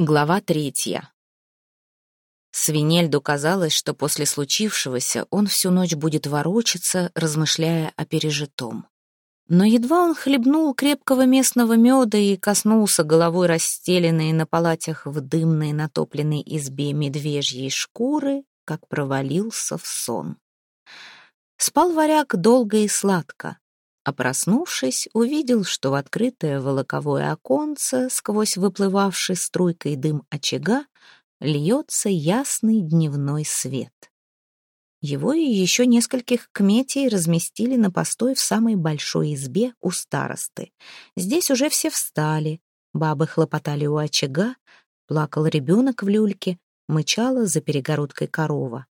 Глава третья. Свинельду казалось, что после случившегося он всю ночь будет ворочаться, размышляя о пережитом. Но едва он хлебнул крепкого местного меда и коснулся головой расстеленной на палатях в дымной натопленной избе медвежьей шкуры, как провалился в сон. Спал варяг долго и сладко а проснувшись, увидел, что в открытое волоковое оконце, сквозь выплывавший струйкой дым очага, льется ясный дневной свет. Его и еще нескольких кметей разместили на постой в самой большой избе у старосты. Здесь уже все встали, бабы хлопотали у очага, плакал ребенок в люльке, мычала за перегородкой корова.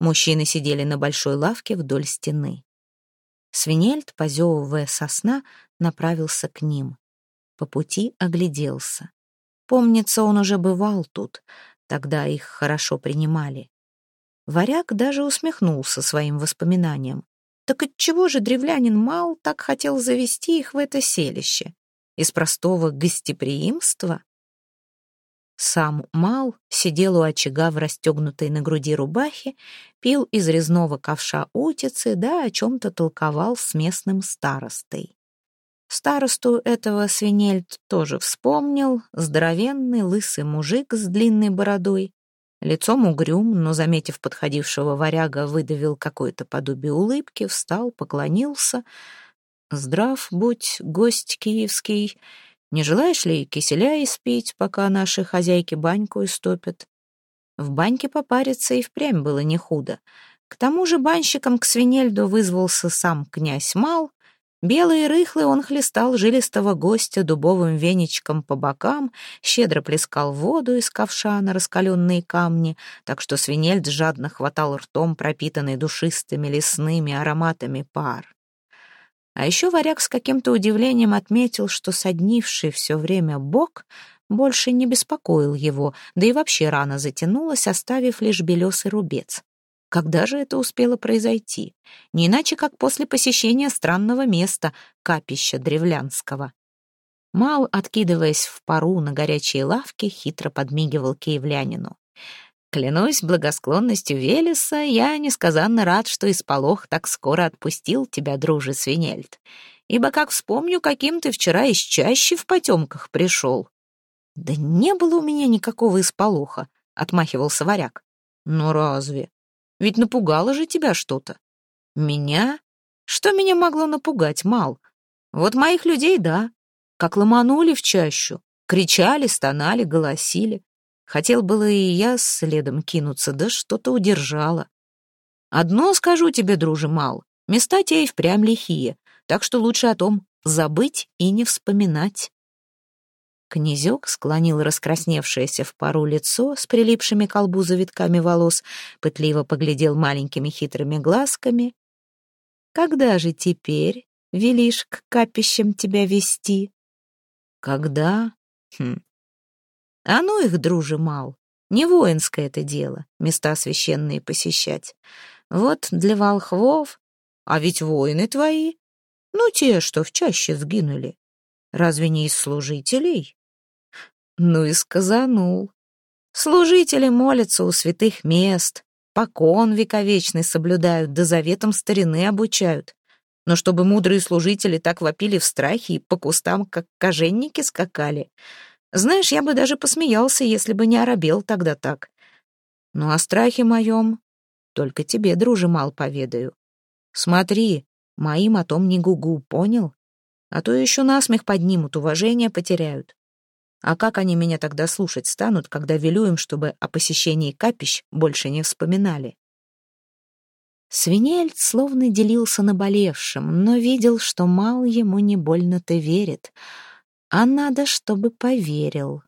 Мужчины сидели на большой лавке вдоль стены. Свинельд, позевывая сосна, направился к ним. По пути огляделся. Помнится, он уже бывал тут, тогда их хорошо принимали. Варяг даже усмехнулся своим воспоминаниям. Так отчего же древлянин Мал так хотел завести их в это селище? Из простого гостеприимства? Сам Мал сидел у очага в расстегнутой на груди рубахе, пил из резного ковша утицы, да о чем-то толковал с местным старостой. Старосту этого свинельт тоже вспомнил, здоровенный лысый мужик с длинной бородой, лицом угрюм, но, заметив подходившего варяга, выдавил какое-то подобие улыбки, встал, поклонился. «Здрав будь, гость киевский!» Не желаешь ли киселя испить, пока наши хозяйки баньку истопят? В баньке попариться и впрямь было не худо. К тому же банщиком к свинельду вызвался сам князь Мал. Белый и рыхлый он хлестал жилистого гостя дубовым веничком по бокам, щедро плескал воду из ковша на раскаленные камни, так что свинельд жадно хватал ртом пропитанный душистыми лесными ароматами пар. А еще варяг с каким-то удивлением отметил, что соднивший все время бок больше не беспокоил его, да и вообще рана затянулась, оставив лишь белесый рубец. Когда же это успело произойти? Не иначе, как после посещения странного места, капища древлянского. Мал, откидываясь в пару на горячие лавки, хитро подмигивал киевлянину. Клянусь благосклонностью Велеса, я несказанно рад, что Исполох так скоро отпустил тебя, друже Свинельд. Ибо как вспомню, каким ты вчера из чаще в потемках пришел. Да не было у меня никакого Исполоха, — отмахивался варяг. Ну разве? Ведь напугало же тебя что-то. Меня? Что меня могло напугать, Мал? Вот моих людей, да. Как ломанули в чащу. Кричали, стонали, голосили. Хотел было и я следом кинуться, да что-то удержало. Одно скажу тебе, друже Мал, места те и впрямь лихие, так что лучше о том забыть и не вспоминать. Князек склонил раскрасневшееся в пару лицо с прилипшими к колбу завитками волос, пытливо поглядел маленькими хитрыми глазками. «Когда же теперь велишь к капищам тебя вести?» «Когда? Хм, а ну их, друже, мал. Не воинское это дело, места священные посещать. Вот для волхвов, а ведь воины твои, ну, те, что в чаще сгинули. Разве не из служителей? Ну и сказанул. Служители молятся у святых мест, покон вековечный соблюдают, да заветом старины обучают. Но чтобы мудрые служители так вопили в страхе и по кустам, как коженники, скакали — знаешь, я бы даже посмеялся, если бы не оробел тогда так. Ну, о страхе моем только тебе, друже, мал поведаю. Смотри, моим о том не гугу, понял? А то еще насмех поднимут, уважение потеряют. А как они меня тогда слушать станут, когда велю им, чтобы о посещении капищ больше не вспоминали? Свинельд словно делился наболевшим, но видел, что мал ему не больно-то верит — а надо, чтобы поверил.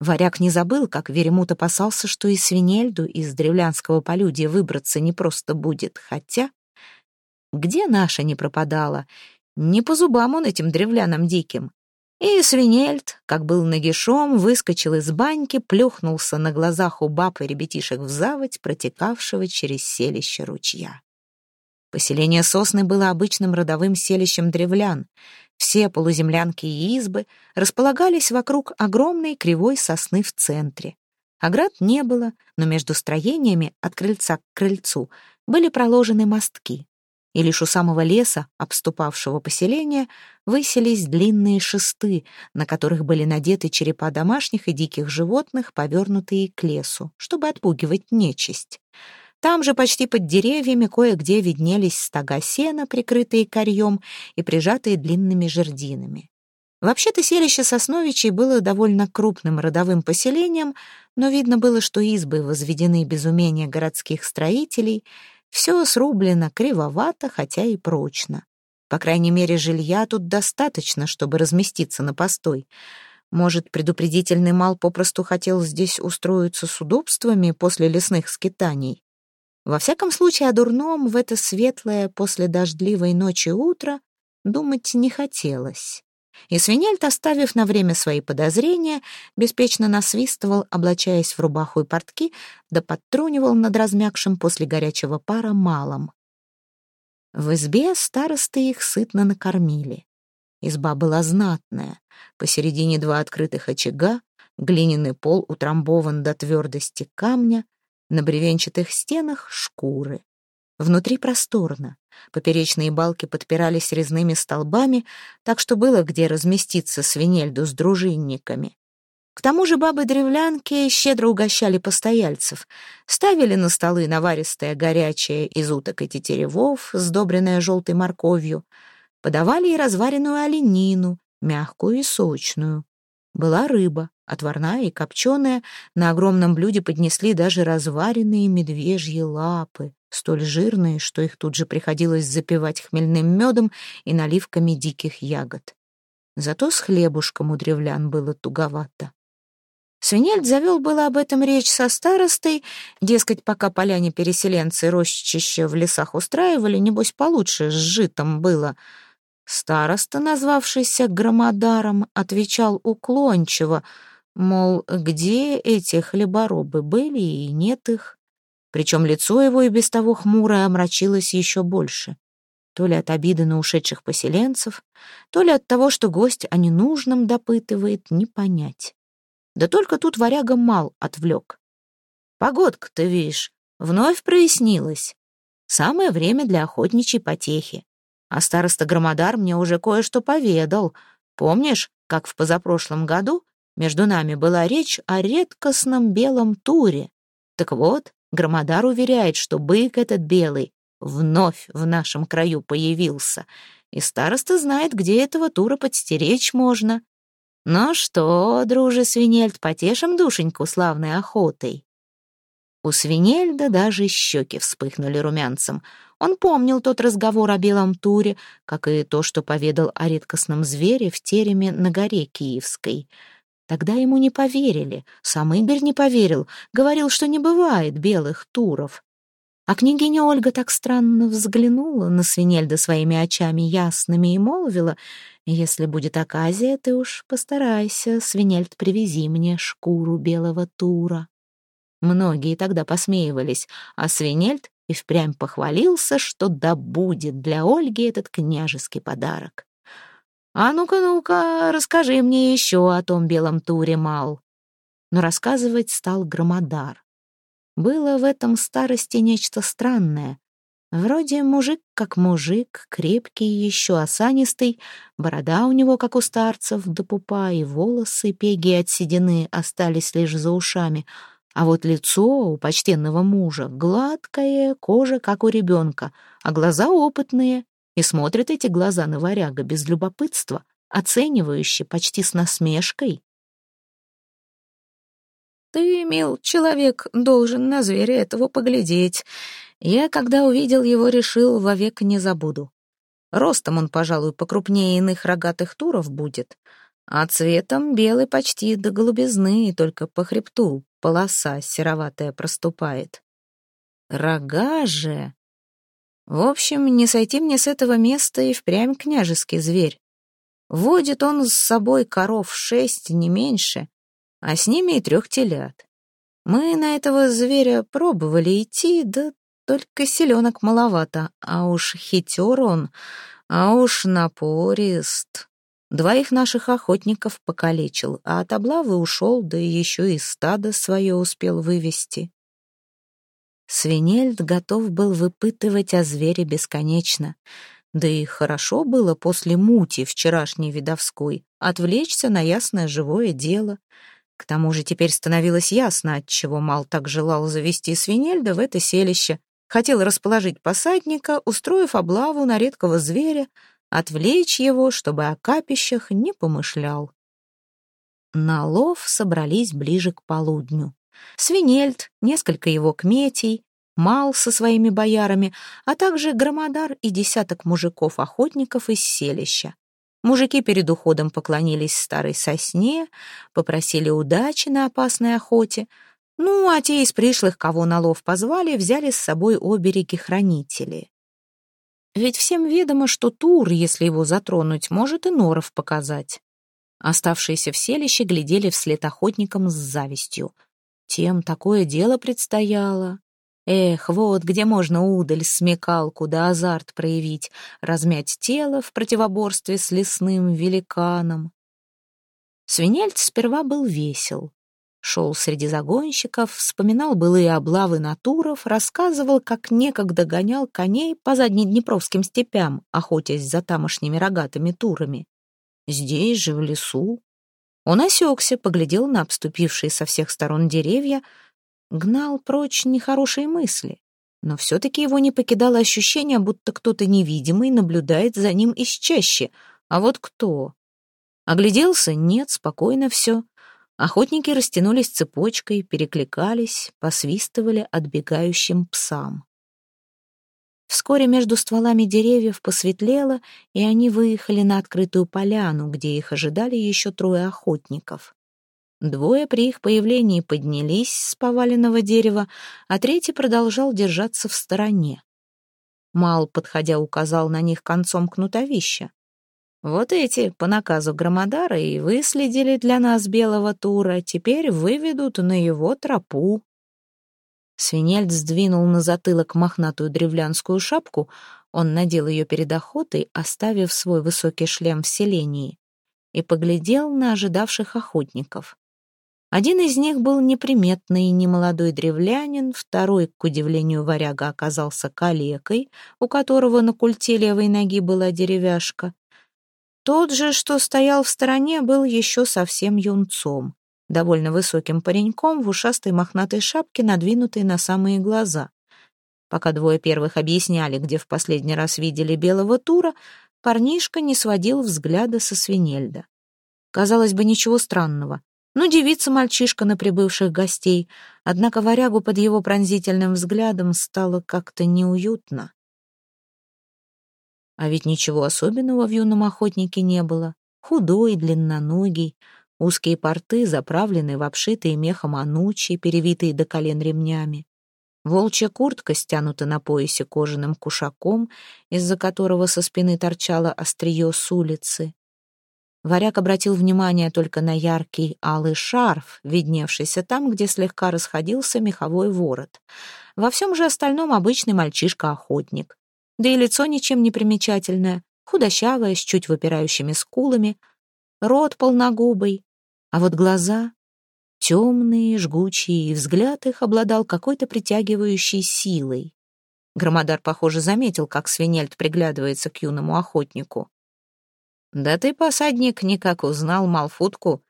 Варяг не забыл, как Веремут опасался, что и свинельду из древлянского полюдия выбраться не просто будет, хотя... Где наша не пропадала? Не по зубам он этим древлянам диким. И свинельд, как был нагишом, выскочил из баньки, плюхнулся на глазах у баб и ребятишек в заводь, протекавшего через селище ручья. Поселение Сосны было обычным родовым селищем древлян. Все полуземлянки и избы располагались вокруг огромной кривой сосны в центре. Оград не было, но между строениями от крыльца к крыльцу были проложены мостки. И лишь у самого леса, обступавшего поселение, высились длинные шесты, на которых были надеты черепа домашних и диких животных, повернутые к лесу, чтобы отпугивать нечисть. Там же почти под деревьями кое-где виднелись стога сена, прикрытые корьем и прижатые длинными жердинами. Вообще-то селище Сосновичей было довольно крупным родовым поселением, но видно было, что избы возведены без умения городских строителей, все срублено кривовато, хотя и прочно. По крайней мере, жилья тут достаточно, чтобы разместиться на постой. Может, предупредительный мал попросту хотел здесь устроиться с удобствами после лесных скитаний. Во всяком случае, о дурном в это светлое после дождливой ночи утро думать не хотелось. И свинельт, оставив на время свои подозрения, беспечно насвистывал, облачаясь в рубаху и портки, да подтрунивал над размягшим после горячего пара малом. В избе старосты их сытно накормили. Изба была знатная, посередине два открытых очага, глиняный пол утрамбован до твердости камня, на бревенчатых стенах — шкуры. Внутри просторно. Поперечные балки подпирались резными столбами, так что было где разместиться свинельду с дружинниками. К тому же бабы-древлянки щедро угощали постояльцев, ставили на столы наваристое горячее из уток и тетеревов, сдобренное желтой морковью, подавали и разваренную оленину, мягкую и сочную. Была рыба, отварная и копченая, на огромном блюде поднесли даже разваренные медвежьи лапы, столь жирные, что их тут же приходилось запивать хмельным медом и наливками диких ягод. Зато с хлебушком у древлян было туговато. Свинельд завел было об этом речь со старостой, дескать, пока поляне-переселенцы рощище в лесах устраивали, небось, получше с житом было — Староста, назвавшийся Громодаром, отвечал уклончиво, мол, где эти хлеборобы были и нет их. Причем лицо его и без того хмурое омрачилось еще больше. То ли от обиды на ушедших поселенцев, то ли от того, что гость о ненужном допытывает, не понять. Да только тут варяга мал отвлек. Погодка, ты видишь, вновь прояснилась. Самое время для охотничьей потехи. А староста Громодар мне уже кое-что поведал. Помнишь, как в позапрошлом году между нами была речь о редкостном белом туре? Так вот, Громодар уверяет, что бык этот белый вновь в нашем краю появился, и староста знает, где этого тура подстеречь можно. Ну что, друже Свинельд, потешим душеньку славной охотой? У Свинельда даже щеки вспыхнули румянцем. Он помнил тот разговор о белом туре, как и то, что поведал о редкостном звере в тереме на горе Киевской. Тогда ему не поверили, сам Игорь не поверил, говорил, что не бывает белых туров. А княгиня Ольга так странно взглянула на Свинельда своими очами ясными и молвила, «Если будет оказия, ты уж постарайся, Свинельд, привези мне шкуру белого тура». Многие тогда посмеивались, а Свинельд и впрямь похвалился, что добудет для Ольги этот княжеский подарок. «А ну-ка, ну-ка, расскажи мне еще о том белом туре, Мал». Но рассказывать стал Громодар. Было в этом старости нечто странное. Вроде мужик как мужик, крепкий, еще осанистый, борода у него, как у старцев, до пупа, и волосы, пеги от седины, остались лишь за ушами — а вот лицо у почтенного мужа гладкое, кожа, как у ребенка, а глаза опытные. И смотрят эти глаза на варяга без любопытства, оценивающе, почти с насмешкой. «Ты, мил человек, должен на зверя этого поглядеть. Я, когда увидел его, решил, вовек не забуду. Ростом он, пожалуй, покрупнее иных рогатых туров будет, а цветом белый почти до голубизны, только по хребту полоса сероватая проступает. Рога же! В общем, не сойти мне с этого места и впрямь княжеский зверь. Водит он с собой коров шесть, не меньше, а с ними и трех телят. Мы на этого зверя пробовали идти, да только селенок маловато, а уж хитер он. А уж напорист. Двоих наших охотников покалечил, а от облавы ушел, да еще и стадо свое успел вывести. Свинельд готов был выпытывать о звере бесконечно. Да и хорошо было после мути вчерашней видовской отвлечься на ясное живое дело. К тому же теперь становилось ясно, отчего Мал так желал завести свинельда в это селище. Хотел расположить посадника, устроив облаву на редкого зверя, отвлечь его, чтобы о капищах не помышлял. На лов собрались ближе к полудню. Свинельд, несколько его кметей, Мал со своими боярами, а также громодар и десяток мужиков-охотников из селища. Мужики перед уходом поклонились старой сосне, попросили удачи на опасной охоте, ну, а те из пришлых, кого на лов позвали, взяли с собой обереги-хранители. Ведь всем ведомо, что Тур, если его затронуть, может и норов показать. Оставшиеся в селище глядели вслед охотникам с завистью. Тем такое дело предстояло. Эх, вот где можно удаль, смекалку да азарт проявить, размять тело в противоборстве с лесным великаном. Свинельц сперва был весел. Шел среди загонщиков, вспоминал былые облавы натуров, рассказывал, как некогда гонял коней по заднеднепровским степям, охотясь за тамошними рогатыми турами. Здесь же, в лесу. Он осекся, поглядел на обступившие со всех сторон деревья, гнал прочь нехорошие мысли. Но все-таки его не покидало ощущение, будто кто-то невидимый наблюдает за ним из чаще. А вот кто? Огляделся? Нет, спокойно все. Охотники растянулись цепочкой, перекликались, посвистывали отбегающим псам. Вскоре между стволами деревьев посветлело, и они выехали на открытую поляну, где их ожидали еще трое охотников. Двое при их появлении поднялись с поваленного дерева, а третий продолжал держаться в стороне. Мал, подходя, указал на них концом кнутовища. «Вот эти, по наказу Громодара, и выследили для нас белого тура, теперь выведут на его тропу». Свинельд сдвинул на затылок мохнатую древлянскую шапку, он надел ее перед охотой, оставив свой высокий шлем в селении, и поглядел на ожидавших охотников. Один из них был неприметный немолодой древлянин, второй, к удивлению варяга, оказался калекой, у которого на культе левой ноги была деревяшка. Тот же, что стоял в стороне, был еще совсем юнцом, довольно высоким пареньком в ушастой мохнатой шапке, надвинутой на самые глаза. Пока двое первых объясняли, где в последний раз видели белого тура, парнишка не сводил взгляда со свинельда. Казалось бы, ничего странного. Ну, девица-мальчишка на прибывших гостей, однако варягу под его пронзительным взглядом стало как-то неуютно. А ведь ничего особенного в юном охотнике не было. Худой, длинноногий, узкие порты, заправленные в обшитые мехом анучи, перевитые до колен ремнями. Волчья куртка стянута на поясе кожаным кушаком, из-за которого со спины торчало острие с улицы. Варяг обратил внимание только на яркий алый шарф, видневшийся там, где слегка расходился меховой ворот. Во всем же остальном обычный мальчишка-охотник. Да и лицо ничем не примечательное, худощавое, с чуть выпирающими скулами, рот полногубый, а вот глаза темные, жгучие, и взгляд их обладал какой-то притягивающей силой. Громодар, похоже, заметил, как свинельд приглядывается к юному охотнику. «Да ты, посадник, никак узнал Малфутку?»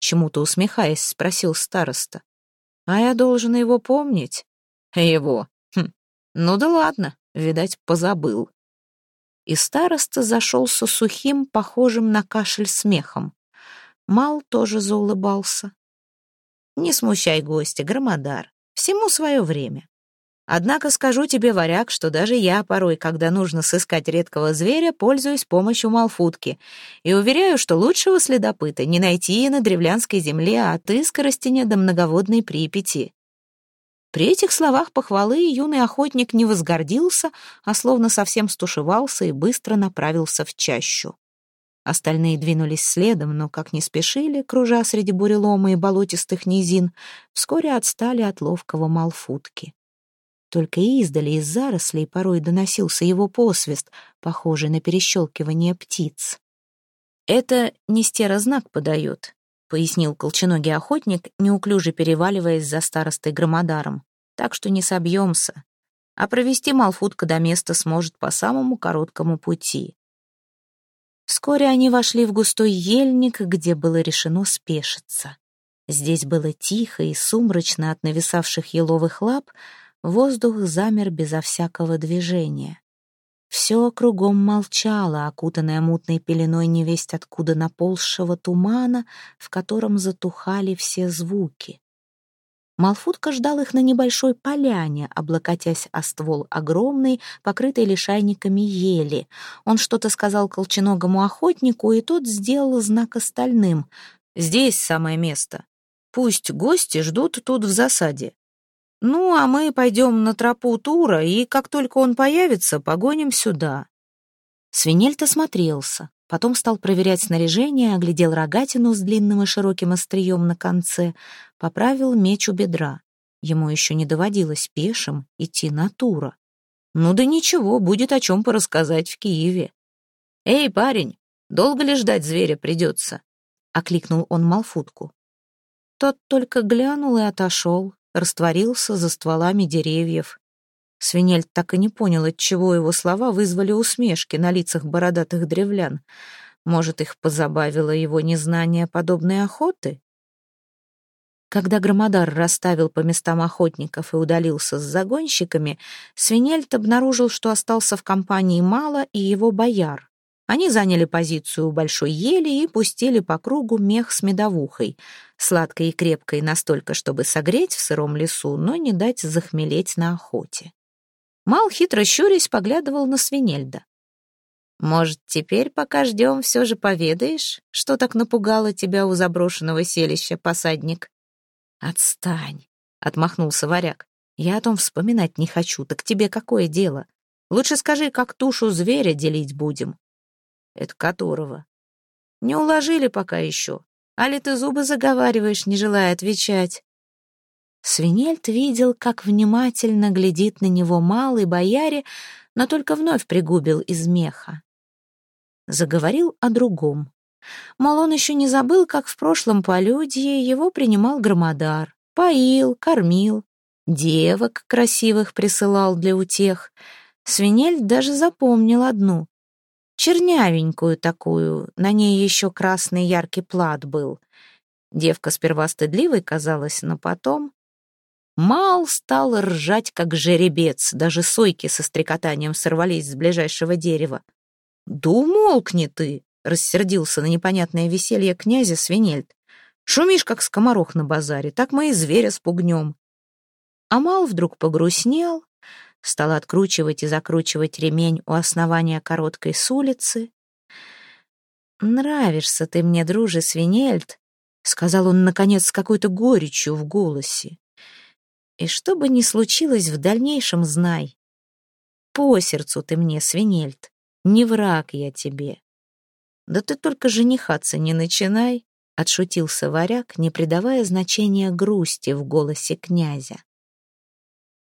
Чему-то усмехаясь, спросил староста. «А я должен его помнить?» «Его? Хм. Ну да ладно, видать, позабыл». И староста зашелся сухим, похожим на кашель смехом. Мал тоже заулыбался. «Не смущай гостя, громодар. Всему свое время. Однако скажу тебе, варяг, что даже я порой, когда нужно сыскать редкого зверя, пользуюсь помощью Малфутки. И уверяю, что лучшего следопыта не найти и на древлянской земле от Искоростеня до многоводной Припяти. При этих словах похвалы юный охотник не возгордился, а словно совсем стушевался и быстро направился в чащу. Остальные двинулись следом, но, как не спешили, кружа среди бурелома и болотистых низин, вскоре отстали от ловкого Малфутки. Только издали из зарослей порой доносился его посвист, похожий на перещелкивание птиц. «Это Нестера знак подает», — пояснил колченогий охотник, неуклюже переваливаясь за старостой громодаром. «Так что не собьемся. А провести Малфутка до места сможет по самому короткому пути». Вскоре они вошли в густой ельник, где было решено спешиться. Здесь было тихо и сумрачно от нависавших еловых лап, воздух замер безо всякого движения. Все кругом молчало, окутанное мутной пеленой невесть откуда наползшего тумана, в котором затухали все звуки. Малфутка ждал их на небольшой поляне, облокотясь о ствол огромной, покрытой лишайниками ели. Он что-то сказал колченогому охотнику, и тот сделал знак остальным. «Здесь самое место. Пусть гости ждут тут в засаде. Ну, а мы пойдем на тропу Тура, и как только он появится, погоним сюда». Свинельт осмотрелся, потом стал проверять снаряжение, оглядел рогатину с длинным и широким острием на конце, поправил меч у бедра. Ему еще не доводилось пешим идти на Тура. Ну да ничего, будет о чем порассказать в Киеве. «Эй, парень, долго ли ждать зверя придется?» — окликнул он Малфутку. Тот только глянул и отошел, растворился за стволами деревьев. Свинель так и не понял, отчего его слова вызвали усмешки на лицах бородатых древлян. Может, их позабавило его незнание подобной охоты? Когда Громодар расставил по местам охотников и удалился с загонщиками, Свинельт обнаружил, что остался в компании Мала и его бояр. Они заняли позицию у большой ели и пустили по кругу мех с медовухой, сладкой и крепкой настолько, чтобы согреть в сыром лесу, но не дать захмелеть на охоте. Мал, хитро щурясь, поглядывал на свинельда. «Может, теперь, пока ждем, все же поведаешь, что так напугало тебя у заброшенного селища, посадник?» «Отстань!» — отмахнулся варяг. «Я о том вспоминать не хочу, так тебе какое дело? Лучше скажи, как тушу зверя делить будем. Это которого? Не уложили пока еще. Али ты зубы заговариваешь, не желая отвечать? Свинельт видел, как внимательно глядит на него малый бояре, но только вновь пригубил из меха. Заговорил о другом. Мол, он еще не забыл, как в прошлом полюдье его принимал громодар, поил, кормил, девок красивых присылал для утех. Свинель даже запомнил одну чернявенькую такую, на ней еще красный яркий плат был. Девка сперва стыдливой казалась, но потом... Мал стал ржать, как жеребец, даже сойки со стрекотанием сорвались с ближайшего дерева. «Да умолкни ты!» — рассердился на непонятное веселье князя Свинельд. «Шумишь, как скоморох на базаре, так мы и зверя спугнем». Амал вдруг погрустнел, стал откручивать и закручивать ремень у основания короткой с улицы. «Нравишься ты мне, друже Свинельд», — сказал он, наконец, с какой-то горечью в голосе. «И что бы ни случилось в дальнейшем, знай. По сердцу ты мне, Свинельд, не враг я тебе». «Да ты только женихаться не начинай», — отшутился варяг, не придавая значения грусти в голосе князя.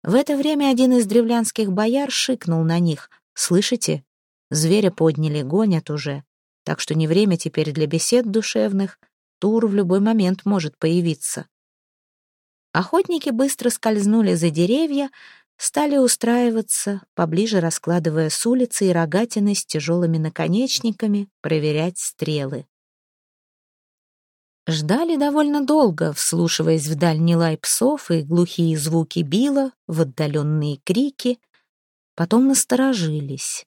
В это время один из древлянских бояр шикнул на них. «Слышите? Зверя подняли, гонят уже. Так что не время теперь для бесед душевных. Тур в любой момент может появиться». Охотники быстро скользнули за деревья, стали устраиваться, поближе раскладывая с улицы и рогатины с тяжелыми наконечниками, проверять стрелы. Ждали довольно долго, вслушиваясь в дальний лай псов и глухие звуки била, в отдаленные крики. Потом насторожились.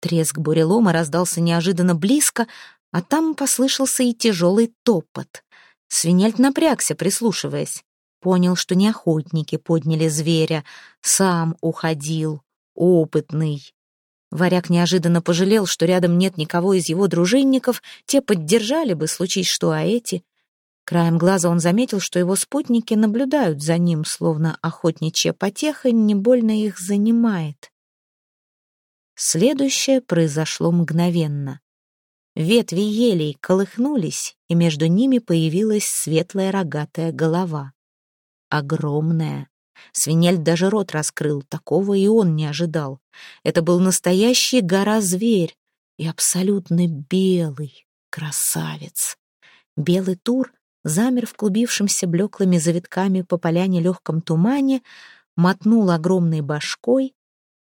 Треск бурелома раздался неожиданно близко, а там послышался и тяжелый топот. Свинельт напрягся, прислушиваясь. Понял, что не охотники подняли зверя, сам уходил, опытный. Варяг неожиданно пожалел, что рядом нет никого из его дружинников, те поддержали бы, случись что, а эти... Краем глаза он заметил, что его спутники наблюдают за ним, словно охотничья потеха не больно их занимает. Следующее произошло мгновенно. Ветви елей колыхнулись, и между ними появилась светлая рогатая голова. Огромная. Свинель даже рот раскрыл, такого и он не ожидал. Это был настоящий гора-зверь и абсолютно белый красавец. Белый тур замер в клубившемся блеклыми завитками по поляне легком тумане, мотнул огромной башкой.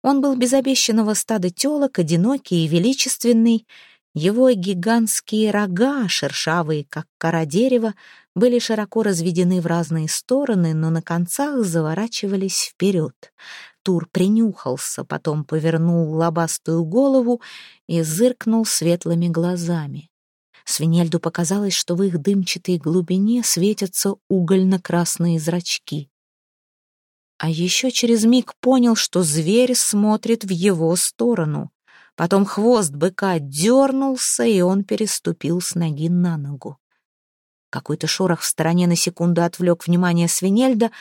Он был без обещанного стада телок, одинокий и величественный. Его гигантские рога, шершавые, как кора дерева, были широко разведены в разные стороны, но на концах заворачивались вперед. Тур принюхался, потом повернул лобастую голову и зыркнул светлыми глазами. Свинельду показалось, что в их дымчатой глубине светятся угольно-красные зрачки. А еще через миг понял, что зверь смотрит в его сторону. Потом хвост быка дернулся, и он переступил с ноги на ногу. Какой-то шорох в стороне на секунду отвлек внимание свинельда.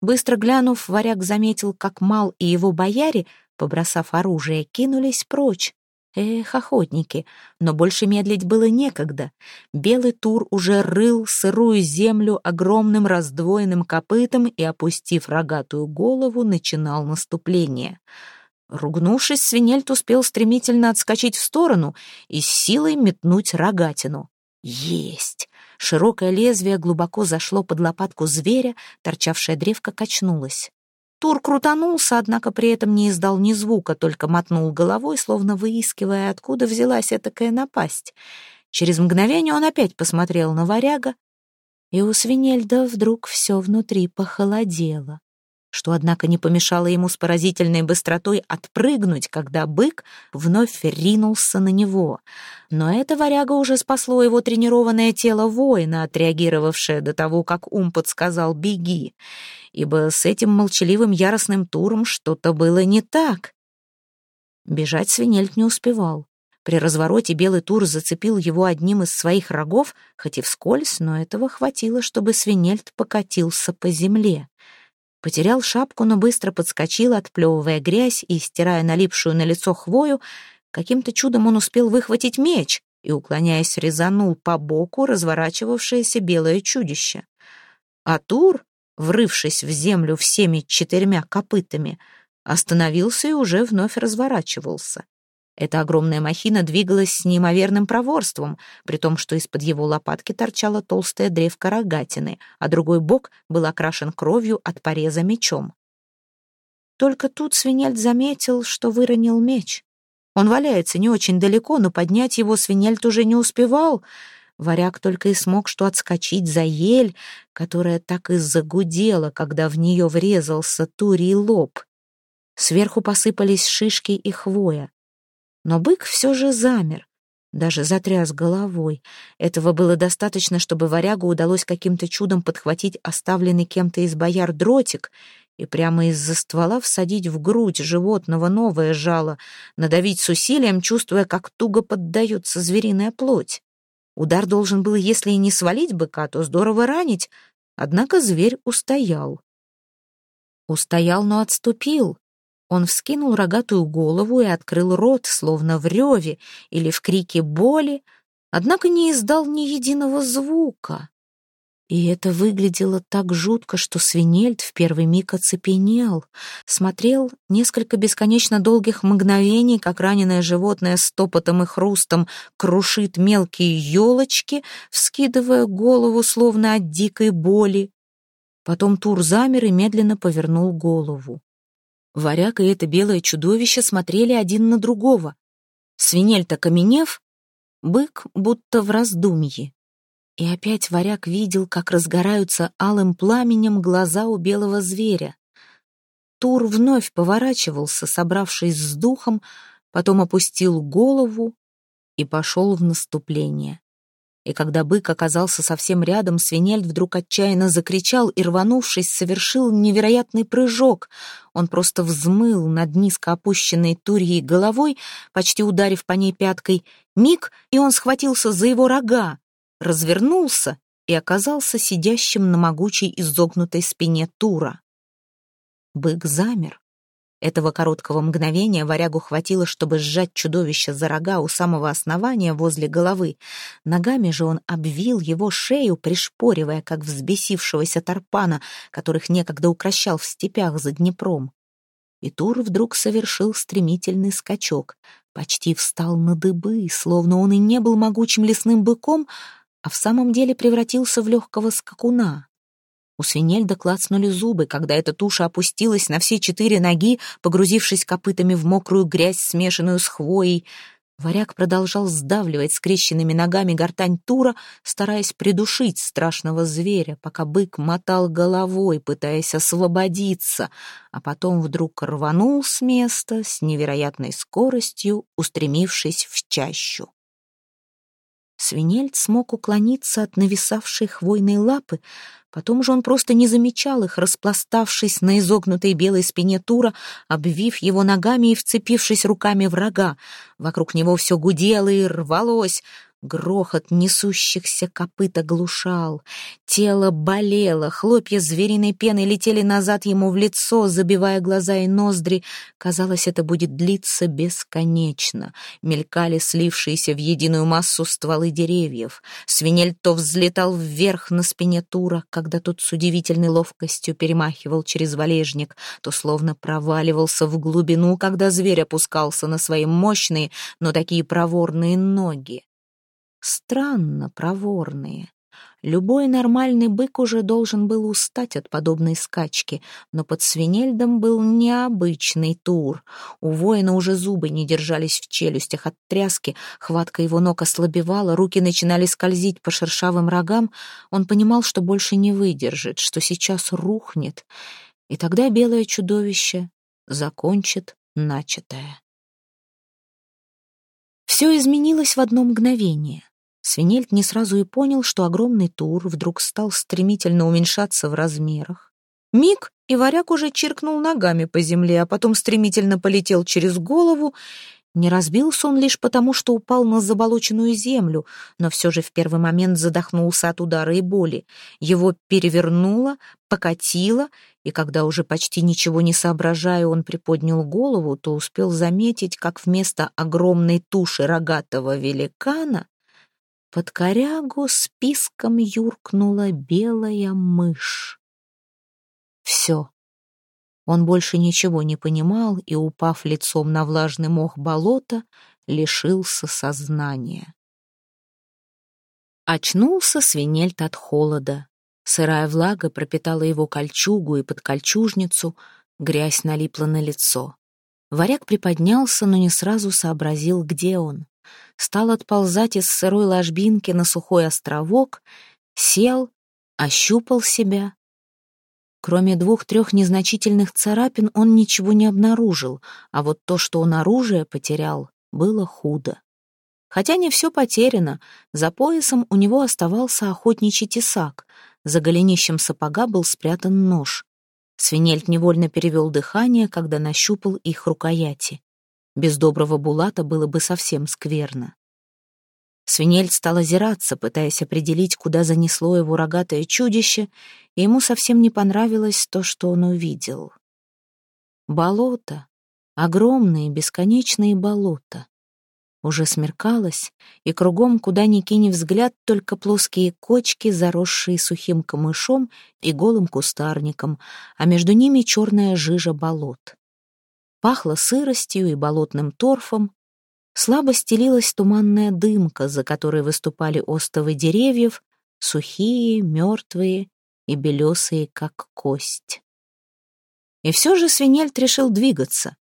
Быстро глянув, варяг заметил, как Мал и его бояре, побросав оружие, кинулись прочь. Эх, охотники, но больше медлить было некогда. Белый тур уже рыл сырую землю огромным раздвоенным копытом и, опустив рогатую голову, начинал наступление. Ругнувшись, свинельт успел стремительно отскочить в сторону и с силой метнуть рогатину. Есть! Широкое лезвие глубоко зашло под лопатку зверя, торчавшая древко качнулась. Тур крутанулся, однако при этом не издал ни звука, только мотнул головой, словно выискивая, откуда взялась этакая напасть. Через мгновение он опять посмотрел на варяга, и у свинельда вдруг все внутри похолодело что, однако, не помешало ему с поразительной быстротой отпрыгнуть, когда бык вновь ринулся на него. Но это варяга уже спасло его тренированное тело воина, отреагировавшее до того, как ум подсказал «беги», ибо с этим молчаливым яростным туром что-то было не так. Бежать свинельт не успевал. При развороте белый тур зацепил его одним из своих рогов, хоть и вскользь, но этого хватило, чтобы свинельт покатился по земле. Потерял шапку, но быстро подскочил, отплевывая грязь и стирая налипшую на лицо хвою. Каким-то чудом он успел выхватить меч и, уклоняясь, резанул по боку разворачивавшееся белое чудище. А Тур, врывшись в землю всеми четырьмя копытами, остановился и уже вновь разворачивался. Эта огромная махина двигалась с неимоверным проворством, при том, что из-под его лопатки торчала толстая древка рогатины, а другой бок был окрашен кровью от пореза мечом. Только тут свинельд заметил, что выронил меч. Он валяется не очень далеко, но поднять его свинельд уже не успевал. Варяг только и смог что отскочить за ель, которая так и загудела, когда в нее врезался турий лоб. Сверху посыпались шишки и хвоя. Но бык все же замер, даже затряс головой. Этого было достаточно, чтобы варягу удалось каким-то чудом подхватить оставленный кем-то из бояр дротик и прямо из-за ствола всадить в грудь животного новое жало, надавить с усилием, чувствуя, как туго поддается звериная плоть. Удар должен был, если и не свалить быка, то здорово ранить, однако зверь устоял. Устоял, но отступил. Он вскинул рогатую голову и открыл рот, словно в реве или в крике боли, однако не издал ни единого звука. И это выглядело так жутко, что свинельд в первый миг оцепенел, смотрел несколько бесконечно долгих мгновений, как раненое животное с топотом и хрустом крушит мелкие елочки, вскидывая голову, словно от дикой боли. Потом Тур замер и медленно повернул голову. Варяг и это белое чудовище смотрели один на другого. Свинель-то каменев, бык будто в раздумье. И опять варяг видел, как разгораются алым пламенем глаза у белого зверя. Тур вновь поворачивался, собравшись с духом, потом опустил голову и пошел в наступление. И когда бык оказался совсем рядом, свинель вдруг отчаянно закричал и, рванувшись, совершил невероятный прыжок. Он просто взмыл над низко опущенной турьей головой, почти ударив по ней пяткой. Миг, и он схватился за его рога, развернулся и оказался сидящим на могучей изогнутой спине тура. Бык замер. Этого короткого мгновения варягу хватило, чтобы сжать чудовище за рога у самого основания возле головы. Ногами же он обвил его шею, пришпоривая, как взбесившегося тарпана, которых некогда укращал в степях за Днепром. И Тур вдруг совершил стремительный скачок, почти встал на дыбы, словно он и не был могучим лесным быком, а в самом деле превратился в легкого скакуна. У свинельда клацнули зубы, когда эта туша опустилась на все четыре ноги, погрузившись копытами в мокрую грязь, смешанную с хвоей. Варяг продолжал сдавливать скрещенными ногами гортань тура, стараясь придушить страшного зверя, пока бык мотал головой, пытаясь освободиться, а потом вдруг рванул с места с невероятной скоростью, устремившись в чащу. Свинельд смог уклониться от нависавшей хвойной лапы, потом же он просто не замечал их, распластавшись на изогнутой белой спине Тура, обвив его ногами и вцепившись руками врага. Вокруг него все гудело и рвалось, Грохот несущихся копыт оглушал. Тело болело, хлопья звериной пены летели назад ему в лицо, забивая глаза и ноздри. Казалось, это будет длиться бесконечно. Мелькали слившиеся в единую массу стволы деревьев. Свинель то взлетал вверх на спине Тура, когда тот с удивительной ловкостью перемахивал через валежник, то словно проваливался в глубину, когда зверь опускался на свои мощные, но такие проворные ноги. Странно проворные. Любой нормальный бык уже должен был устать от подобной скачки, но под свинельдом был необычный тур. У воина уже зубы не держались в челюстях от тряски, хватка его ног ослабевала, руки начинали скользить по шершавым рогам. Он понимал, что больше не выдержит, что сейчас рухнет. И тогда белое чудовище закончит начатое. Все изменилось в одно мгновение. Свинельд не сразу и понял, что огромный тур вдруг стал стремительно уменьшаться в размерах. Миг, и варяг уже чиркнул ногами по земле, а потом стремительно полетел через голову. Не разбился он лишь потому, что упал на заболоченную землю, но все же в первый момент задохнулся от удара и боли. Его перевернуло, покатило, и когда уже почти ничего не соображая, он приподнял голову, то успел заметить, как вместо огромной туши рогатого великана под корягу списком юркнула белая мышь. Все. Он больше ничего не понимал и, упав лицом на влажный мох болота, лишился сознания. Очнулся свинельт от холода. Сырая влага пропитала его кольчугу и подкольчужницу, грязь налипла на лицо. Варяг приподнялся, но не сразу сообразил, где он стал отползать из сырой ложбинки на сухой островок, сел, ощупал себя. Кроме двух-трех незначительных царапин он ничего не обнаружил, а вот то, что он оружие потерял, было худо. Хотя не все потеряно, за поясом у него оставался охотничий тесак, за голенищем сапога был спрятан нож. Свинельт невольно перевел дыхание, когда нащупал их рукояти. Без доброго Булата было бы совсем скверно. Свинель стал озираться, пытаясь определить, куда занесло его рогатое чудище, и ему совсем не понравилось то, что он увидел. Болото, огромные бесконечные болота. Уже смеркалось, и кругом, куда ни кинь взгляд, только плоские кочки, заросшие сухим камышом и голым кустарником, а между ними черная жижа болот. Пахло сыростью и болотным торфом. Слабо стелилась туманная дымка, за которой выступали остовы деревьев, сухие, мертвые и белесые, как кость. И все же свинельт решил двигаться.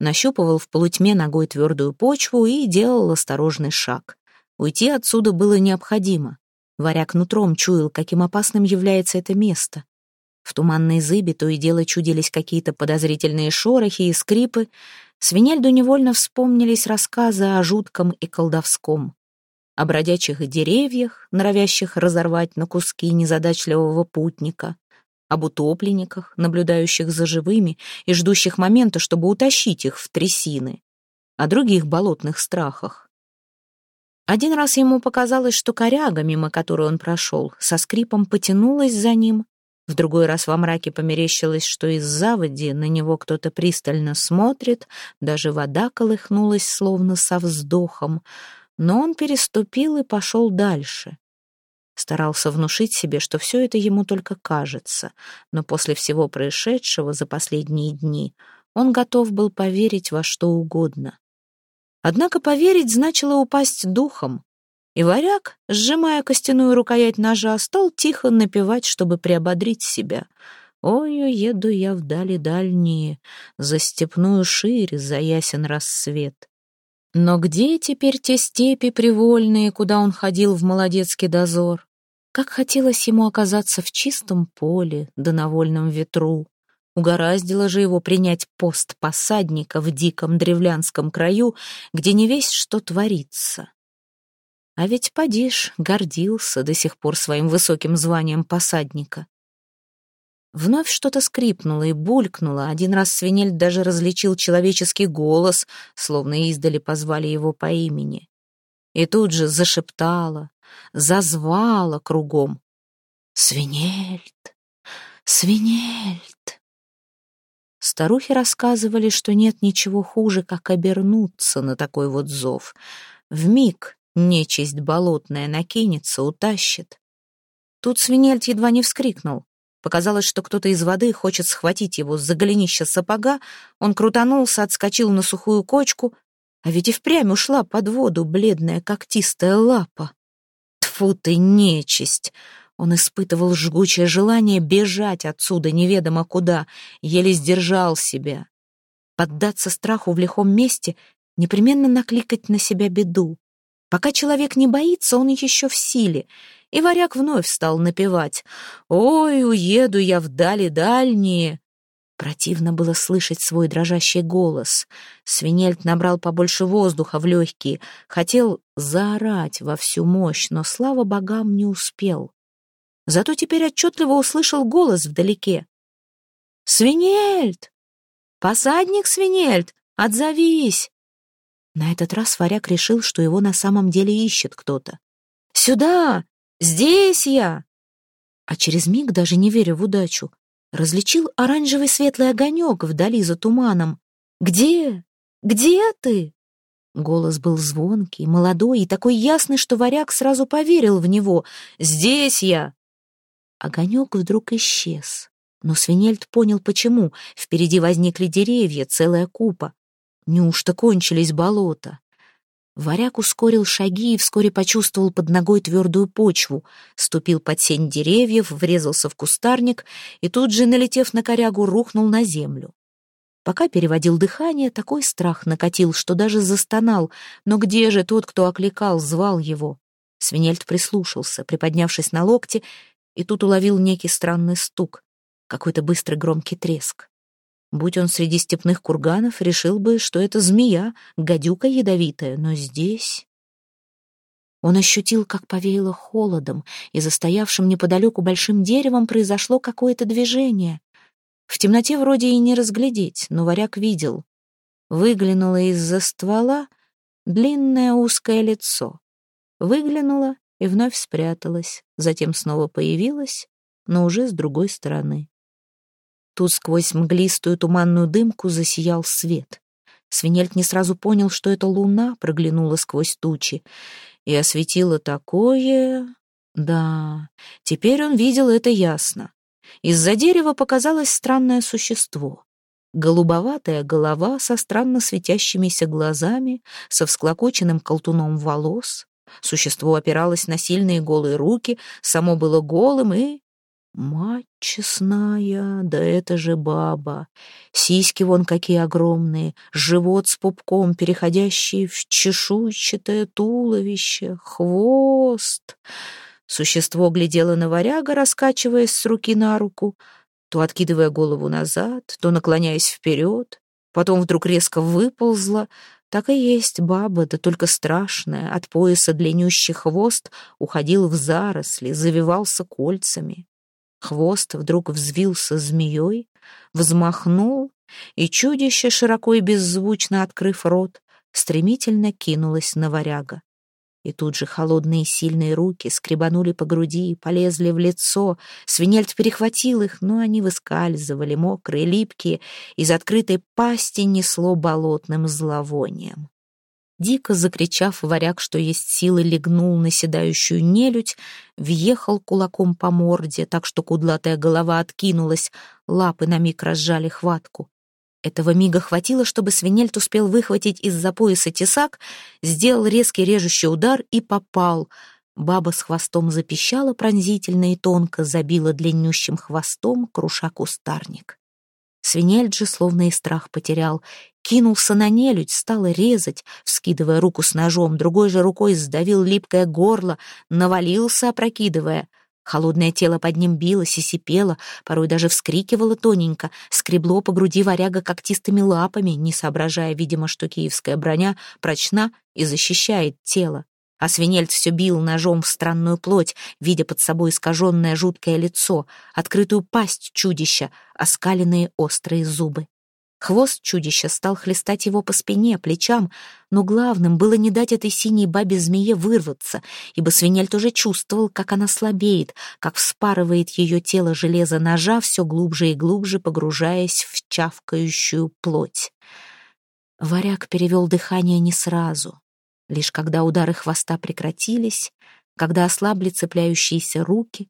Нащупывал в полутьме ногой твердую почву и делал осторожный шаг. Уйти отсюда было необходимо. Варяг нутром чуял, каким опасным является это место. В туманной зыбе то и дело чудились какие-то подозрительные шорохи и скрипы. Свинельду невольно вспомнились рассказы о жутком и колдовском. О бродячих деревьях, норовящих разорвать на куски незадачливого путника. Об утопленниках, наблюдающих за живыми и ждущих момента, чтобы утащить их в трясины. О других болотных страхах. Один раз ему показалось, что коряга, мимо которой он прошел, со скрипом потянулась за ним, В другой раз во мраке померещилось, что из заводи на него кто-то пристально смотрит, даже вода колыхнулась, словно со вздохом, но он переступил и пошел дальше. Старался внушить себе, что все это ему только кажется, но после всего происшедшего за последние дни он готов был поверить во что угодно. Однако поверить значило упасть духом, и варяг, сжимая костяную рукоять ножа, стал тихо напевать, чтобы приободрить себя. «Ой, уеду я вдали дальние, за степную ширь, за ясен рассвет». Но где теперь те степи привольные, куда он ходил в молодецкий дозор? Как хотелось ему оказаться в чистом поле, да на вольном ветру. Угораздило же его принять пост посадника в диком древлянском краю, где не весь что творится. А ведь Падиш гордился до сих пор своим высоким званием посадника. Вновь что-то скрипнуло и булькнуло. Один раз свинель даже различил человеческий голос, словно издали позвали его по имени. И тут же зашептала, зазвала кругом. «Свинельт! Свинельт!» Старухи рассказывали, что нет ничего хуже, как обернуться на такой вот зов. В миг Нечисть болотная накинется, утащит. Тут свинельт едва не вскрикнул. Показалось, что кто-то из воды хочет схватить его за голенища сапога. Он крутанулся, отскочил на сухую кочку, а ведь и впрямь ушла под воду бледная когтистая лапа. Тфу ты, нечисть! Он испытывал жгучее желание бежать отсюда неведомо куда, еле сдержал себя. Поддаться страху в лихом месте, непременно накликать на себя беду. Пока человек не боится, он еще в силе. И варяг вновь стал напевать «Ой, уеду я вдали дальние». Противно было слышать свой дрожащий голос. Свинельт набрал побольше воздуха в легкие, хотел заорать во всю мощь, но, слава богам, не успел. Зато теперь отчетливо услышал голос вдалеке. «Свинельт! Посадник Свинельт, отзовись!» На этот раз варяг решил, что его на самом деле ищет кто-то. «Сюда! Здесь я!» А через миг, даже не веря в удачу, различил оранжевый светлый огонек вдали за туманом. «Где? Где ты?» Голос был звонкий, молодой и такой ясный, что варяг сразу поверил в него. «Здесь я!» Огонек вдруг исчез. Но Свинельд понял, почему. Впереди возникли деревья, целая купа. Неужто кончились болота? Варяг ускорил шаги и вскоре почувствовал под ногой твердую почву, ступил под сень деревьев, врезался в кустарник и тут же, налетев на корягу, рухнул на землю. Пока переводил дыхание, такой страх накатил, что даже застонал. Но где же тот, кто окликал, звал его? Свинельд прислушался, приподнявшись на локте, и тут уловил некий странный стук, какой-то быстрый громкий треск. Будь он среди степных курганов, решил бы, что это змея, гадюка ядовитая, но здесь... Он ощутил, как повеяло холодом, и за стоявшим неподалеку большим деревом произошло какое-то движение. В темноте вроде и не разглядеть, но варяг видел. Выглянуло из-за ствола длинное узкое лицо. Выглянуло и вновь спряталось, затем снова появилось, но уже с другой стороны. Тут сквозь мглистую туманную дымку засиял свет. Свинельт не сразу понял, что это луна проглянула сквозь тучи и осветила такое... Да, теперь он видел это ясно. Из-за дерева показалось странное существо. Голубоватая голова со странно светящимися глазами, со всклокоченным колтуном волос. Существо опиралось на сильные голые руки, само было голым и Мать честная, да это же баба. Сиськи вон какие огромные, живот с пупком, переходящий в чешуйчатое туловище, хвост. Существо глядело на варяга, раскачиваясь с руки на руку, то откидывая голову назад, то наклоняясь вперед, потом вдруг резко выползла. Так и есть баба, да только страшная, от пояса длиннющий хвост уходил в заросли, завивался кольцами. Хвост вдруг взвился змеей, взмахнул, и чудище, широко и беззвучно открыв рот, стремительно кинулось на варяга. И тут же холодные сильные руки скребанули по груди, полезли в лицо. Свинельд перехватил их, но они выскальзывали, мокрые, липкие. Из открытой пасти несло болотным зловонием. Дико закричав, варяг, что есть силы, легнул на седающую нелюдь, въехал кулаком по морде, так что кудлатая голова откинулась, лапы на миг разжали хватку. Этого мига хватило, чтобы свинельт успел выхватить из-за пояса тесак, сделал резкий режущий удар и попал. Баба с хвостом запищала пронзительно и тонко, забила длиннющим хвостом, круша кустарник. Свинельд же словно и страх потерял. Кинулся на нелюдь, стал резать, вскидывая руку с ножом, другой же рукой сдавил липкое горло, навалился, опрокидывая. Холодное тело под ним билось и сипело, порой даже вскрикивало тоненько, скребло по груди варяга когтистыми лапами, не соображая, видимо, что киевская броня прочна и защищает тело. А свинельц все бил ножом в странную плоть, видя под собой искаженное жуткое лицо, открытую пасть чудища, оскаленные острые зубы. Хвост чудища стал хлестать его по спине, плечам, но главным было не дать этой синей бабе-змее вырваться, ибо свинельт уже чувствовал, как она слабеет, как вспарывает ее тело железо ножа, все глубже и глубже погружаясь в чавкающую плоть. Варяг перевел дыхание не сразу. Лишь когда удары хвоста прекратились, когда ослабли цепляющиеся руки,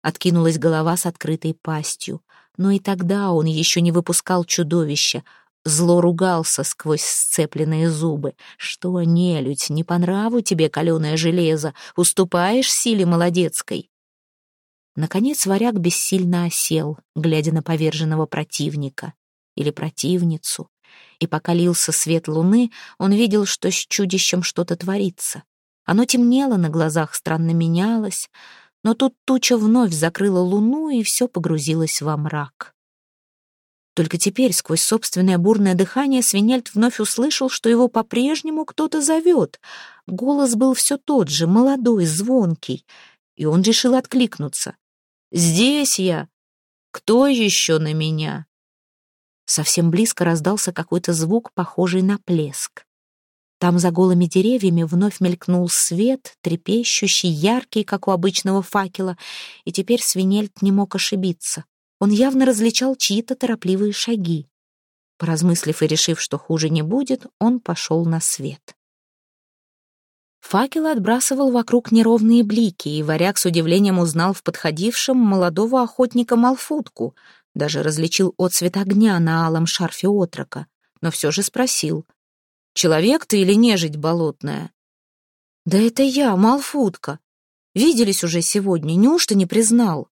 откинулась голова с открытой пастью. Но и тогда он еще не выпускал чудовища, зло ругался сквозь сцепленные зубы. «Что, нелюдь, не по нраву тебе каленое железо? Уступаешь силе молодецкой?» Наконец варяг бессильно осел, глядя на поверженного противника или противницу и пока лился свет луны, он видел, что с чудищем что-то творится. Оно темнело на глазах, странно менялось, но тут туча вновь закрыла луну, и все погрузилось во мрак. Только теперь, сквозь собственное бурное дыхание, Свинельд вновь услышал, что его по-прежнему кто-то зовет. Голос был все тот же, молодой, звонкий, и он решил откликнуться. «Здесь я! Кто еще на меня?» Совсем близко раздался какой-то звук, похожий на плеск. Там за голыми деревьями вновь мелькнул свет, трепещущий, яркий, как у обычного факела, и теперь свинельт не мог ошибиться. Он явно различал чьи-то торопливые шаги. Поразмыслив и решив, что хуже не будет, он пошел на свет. Факел отбрасывал вокруг неровные блики, и варяг с удивлением узнал в подходившем молодого охотника Малфутку — даже различил отцвет огня на алом шарфе отрока, но все же спросил, «Человек ты или нежить болотная?» «Да это я, Малфутка. Виделись уже сегодня, неужто не признал?»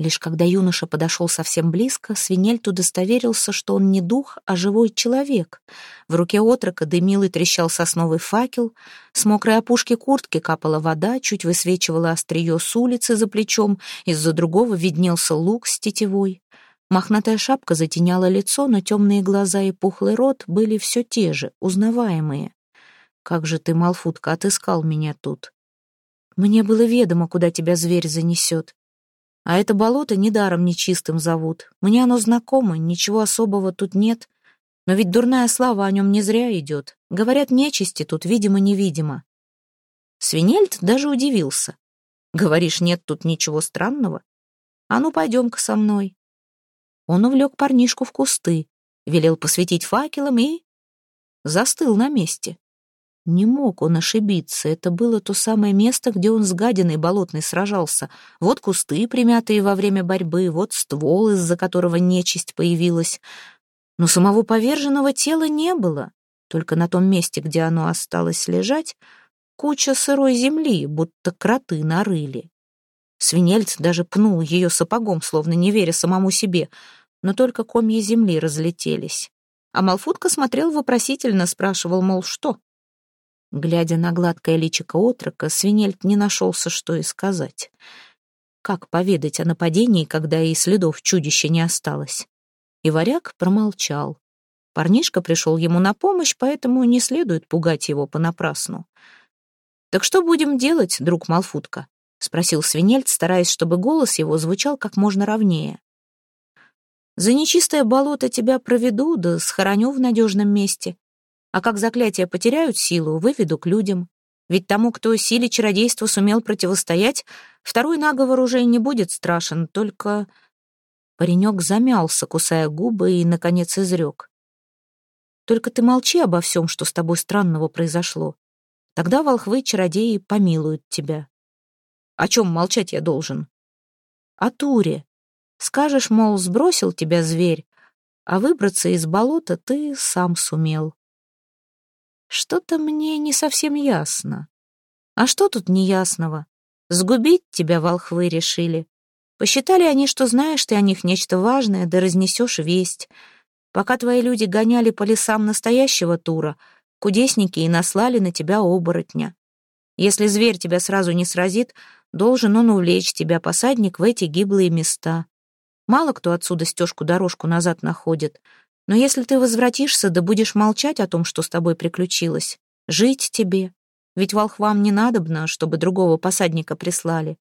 Лишь когда юноша подошел совсем близко, Свинельт удостоверился, что он не дух, а живой человек. В руке отрока дымил и трещал сосновый факел, с мокрой опушки куртки капала вода, чуть высвечивала острие с улицы за плечом, из-за другого виднелся лук с тетивой. Мохнатая шапка затеняла лицо, но темные глаза и пухлый рот были все те же, узнаваемые. «Как же ты, Малфутка, отыскал меня тут?» «Мне было ведомо, куда тебя зверь занесет. А это болото недаром нечистым зовут. Мне оно знакомо, ничего особого тут нет. Но ведь дурная слава о нем не зря идет. Говорят, нечисти тут видимо-невидимо. Свинельд даже удивился. Говоришь, нет тут ничего странного? А ну, пойдем-ка со мной. Он увлек парнишку в кусты, велел посветить факелом и... застыл на месте. Не мог он ошибиться, это было то самое место, где он с гадиной болотной сражался. Вот кусты, примятые во время борьбы, вот ствол, из-за которого нечисть появилась. Но самого поверженного тела не было. Только на том месте, где оно осталось лежать, куча сырой земли, будто кроты нарыли. Свинельц даже пнул ее сапогом, словно не веря самому себе, но только комья земли разлетелись. А Малфутка смотрел вопросительно, спрашивал, мол, что? Глядя на гладкое личико отрока, свинельт не нашелся, что и сказать. Как поведать о нападении, когда и следов чудища не осталось? И варяг промолчал. Парнишка пришел ему на помощь, поэтому не следует пугать его понапрасну. «Так что будем делать, друг Малфутка?» — спросил свинельт, стараясь, чтобы голос его звучал как можно ровнее. «За нечистое болото тебя проведу, да схороню в надежном месте. А как заклятия потеряют силу, выведу к людям. Ведь тому, кто силе чародейства сумел противостоять, второй наговор уже не будет страшен, только...» Паренек замялся, кусая губы, и, наконец, изрек. «Только ты молчи обо всем, что с тобой странного произошло. Тогда волхвы-чародеи помилуют тебя». «О чем молчать я должен?» «О Туре. Скажешь, мол, сбросил тебя зверь, а выбраться из болота ты сам сумел». Что-то мне не совсем ясно. А что тут неясного? Сгубить тебя волхвы решили. Посчитали они, что знаешь ты о них нечто важное, да разнесешь весть. Пока твои люди гоняли по лесам настоящего тура, кудесники и наслали на тебя оборотня. Если зверь тебя сразу не сразит, должен он увлечь тебя, посадник, в эти гиблые места. Мало кто отсюда стежку-дорожку назад находит — но если ты возвратишься, да будешь молчать о том, что с тобой приключилось, жить тебе, ведь волхвам не надобно, чтобы другого посадника прислали.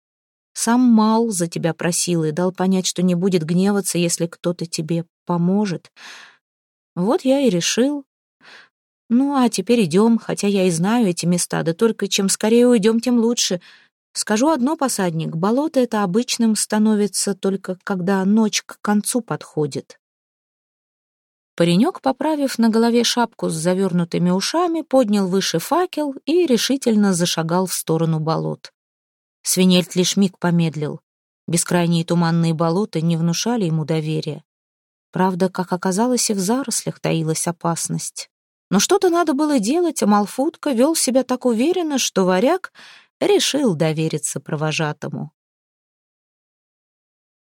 Сам Мал за тебя просил и дал понять, что не будет гневаться, если кто-то тебе поможет. Вот я и решил. Ну, а теперь идем, хотя я и знаю эти места, да только чем скорее уйдем, тем лучше. Скажу одно, посадник, болото это обычным становится только когда ночь к концу подходит. Паренек, поправив на голове шапку с завернутыми ушами, поднял выше факел и решительно зашагал в сторону болот. Свинельт лишь миг помедлил. Бескрайние туманные болота не внушали ему доверия. Правда, как оказалось, и в зарослях таилась опасность. Но что-то надо было делать, а Малфутка вел себя так уверенно, что варяг решил довериться провожатому.